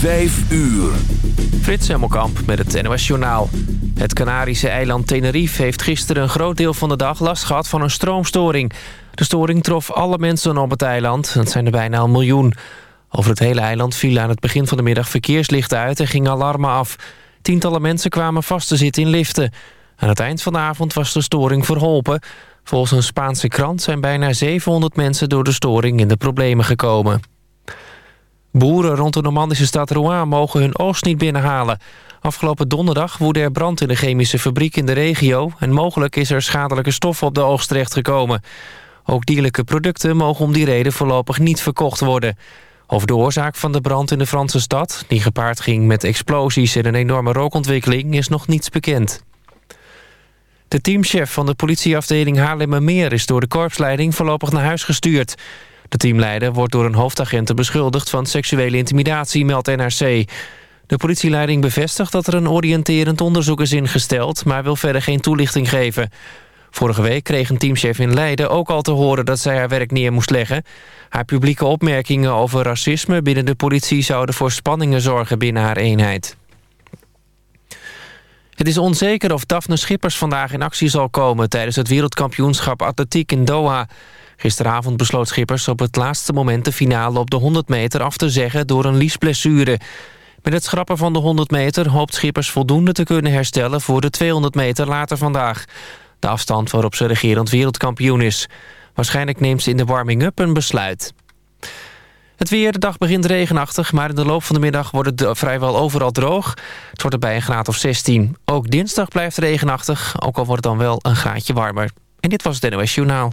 5 uur. Frits Hemmelkamp met het NOS Journaal. Het Canarische eiland Tenerife heeft gisteren een groot deel van de dag last gehad van een stroomstoring. De storing trof alle mensen op het eiland. Dat zijn er bijna een miljoen. Over het hele eiland vielen aan het begin van de middag verkeerslichten uit en gingen alarmen af. Tientallen mensen kwamen vast te zitten in liften. Aan het eind van de avond was de storing verholpen. Volgens een Spaanse krant zijn bijna 700 mensen door de storing in de problemen gekomen. Boeren rond de Normandische stad Rouen mogen hun oogst niet binnenhalen. Afgelopen donderdag woedde er brand in de chemische fabriek in de regio... en mogelijk is er schadelijke stoffen op de oogst terechtgekomen. Ook dierlijke producten mogen om die reden voorlopig niet verkocht worden. Over de oorzaak van de brand in de Franse stad... die gepaard ging met explosies en een enorme rookontwikkeling... is nog niets bekend. De teamchef van de politieafdeling Haarlemmermeer... is door de korpsleiding voorlopig naar huis gestuurd. De teamleider wordt door een hoofdagent beschuldigd van seksuele intimidatie, meldt NRC. De politieleiding bevestigt dat er een oriënterend onderzoek is ingesteld... maar wil verder geen toelichting geven. Vorige week kreeg een teamchef in Leiden ook al te horen dat zij haar werk neer moest leggen. Haar publieke opmerkingen over racisme binnen de politie... zouden voor spanningen zorgen binnen haar eenheid. Het is onzeker of Daphne Schippers vandaag in actie zal komen... tijdens het wereldkampioenschap atletiek in Doha... Gisteravond besloot Schippers op het laatste moment de finale op de 100 meter af te zeggen door een liesblessure. Met het schrappen van de 100 meter hoopt Schippers voldoende te kunnen herstellen voor de 200 meter later vandaag. De afstand waarop ze regerend wereldkampioen is. Waarschijnlijk neemt ze in de warming-up een besluit. Het weer, de dag begint regenachtig, maar in de loop van de middag wordt het vrijwel overal droog. Het wordt erbij een graad of 16. Ook dinsdag blijft regenachtig, ook al wordt het dan wel een graadje warmer. En dit was het NOS Journaal.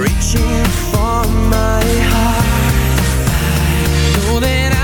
reaching for my heart. I know that I'll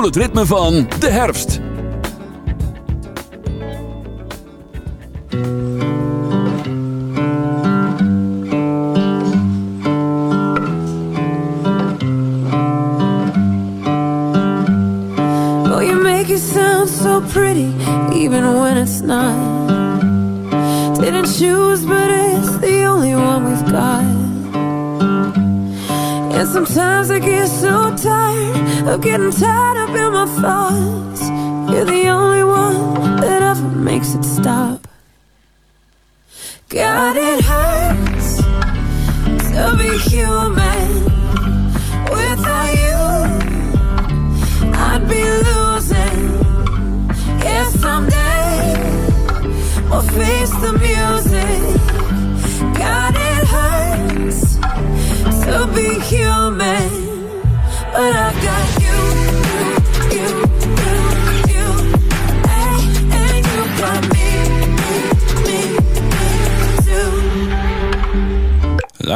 voel het ritme van de herfst. Well, you make it sound so pretty, even when it's not. Didn't choose, but it's the only one we've got. And sometimes I get so tired of getting tired up in my thoughts. You're the only one that ever makes it stop.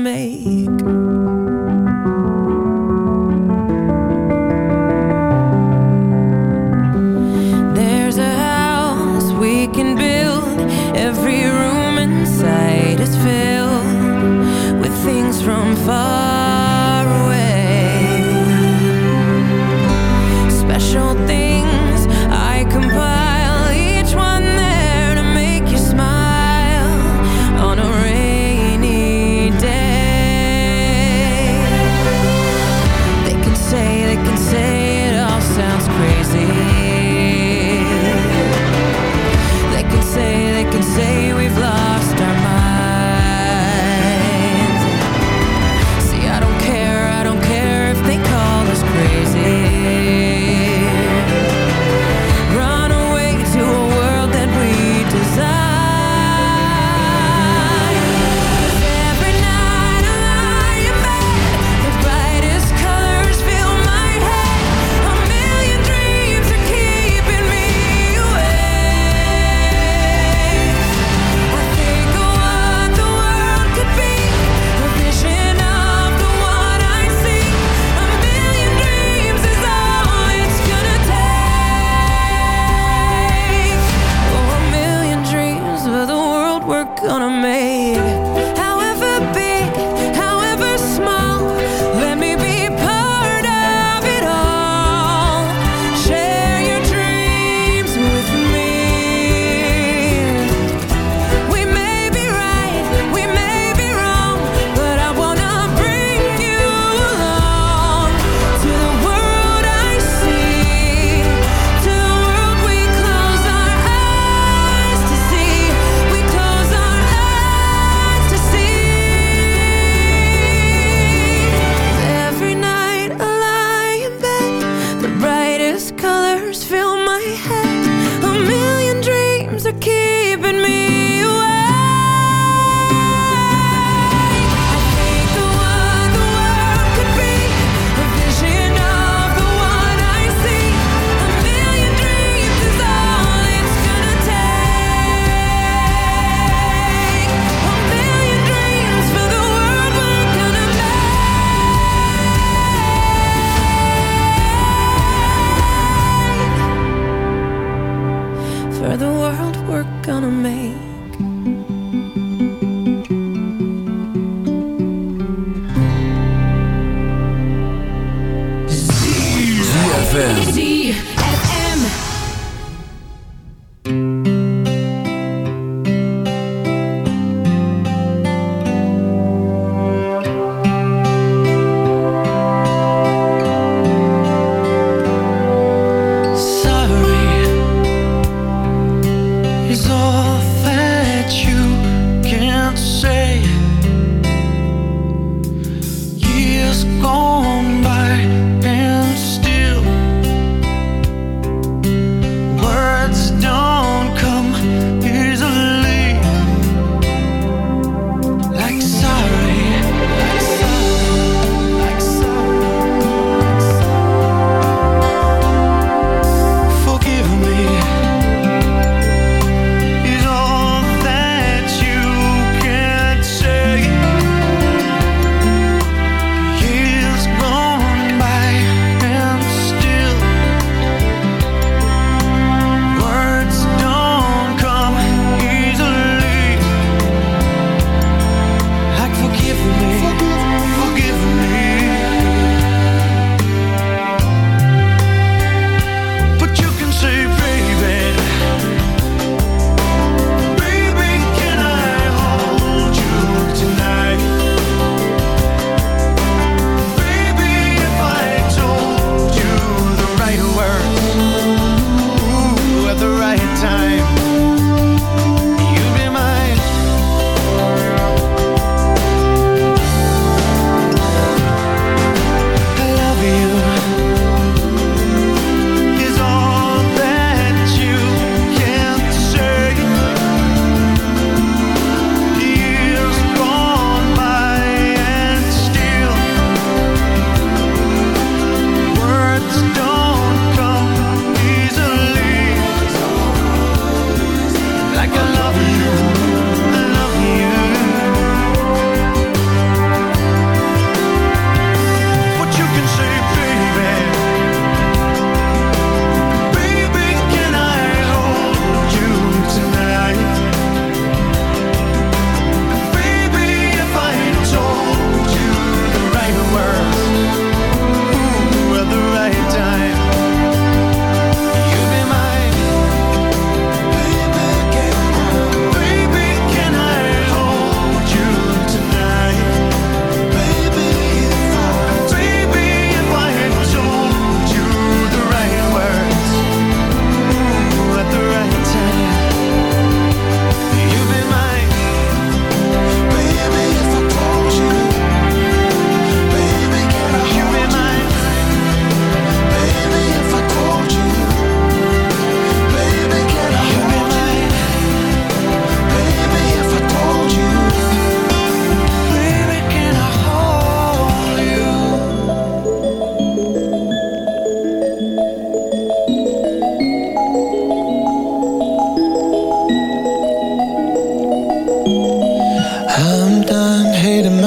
make.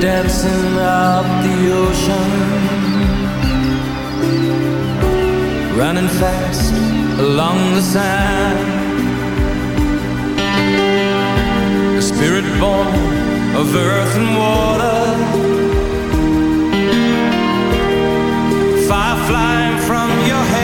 dancing up the ocean, running fast along the sand. A spirit born of earth and water, fire flying from your hands.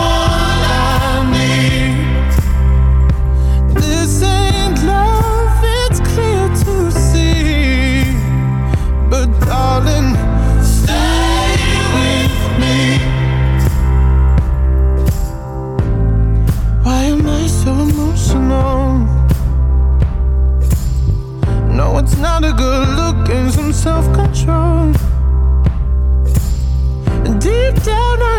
lot good look and some self control. Deep down, I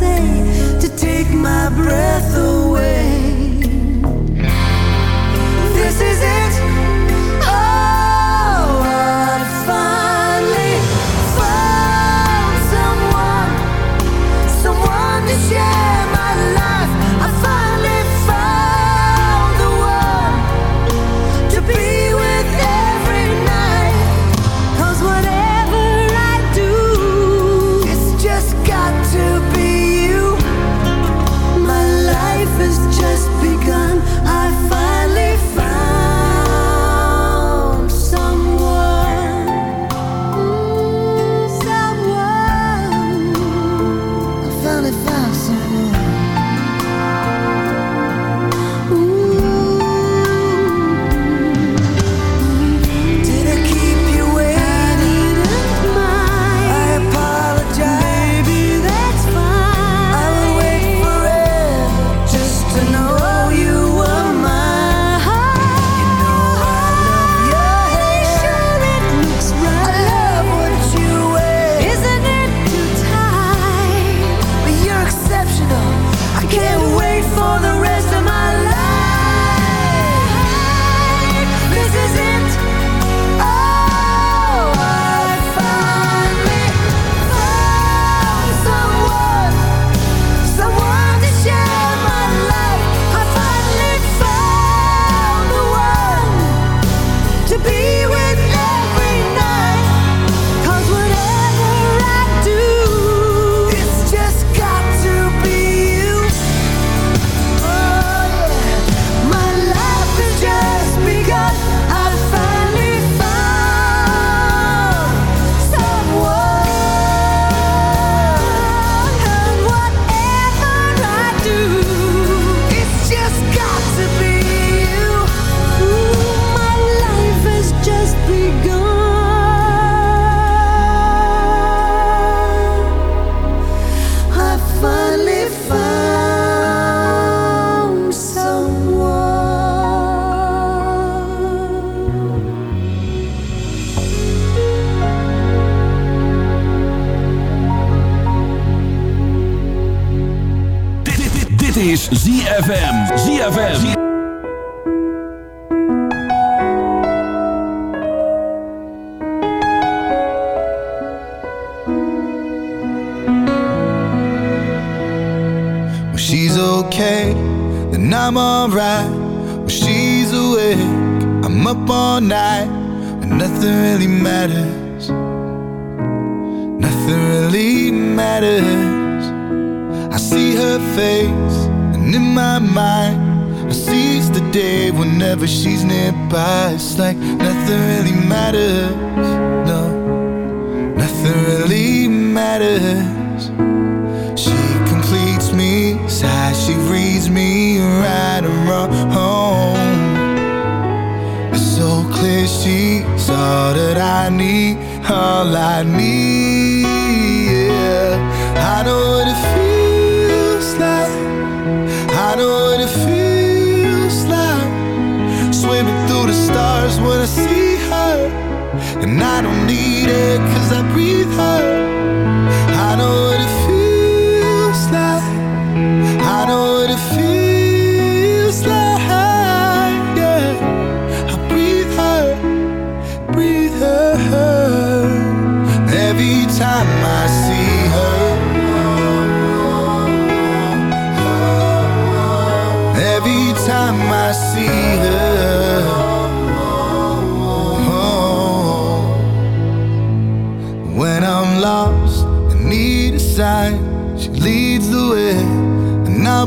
say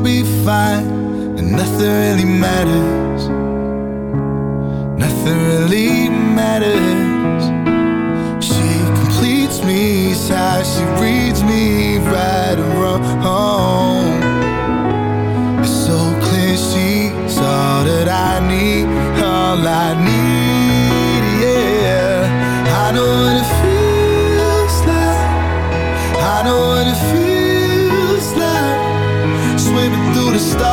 be fine, and nothing really matters. Nothing really matters. She completes me, sighs, she reads me right and wrong. It's so clear she's all that I need, all I need. stop.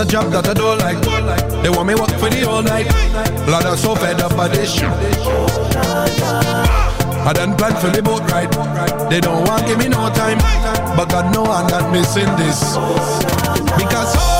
a job that I don't like. They want me work for the all night. Lord, I'm so fed up by this. I done plan for the boat ride. They don't want give me no time, but God no I'm not missing this because.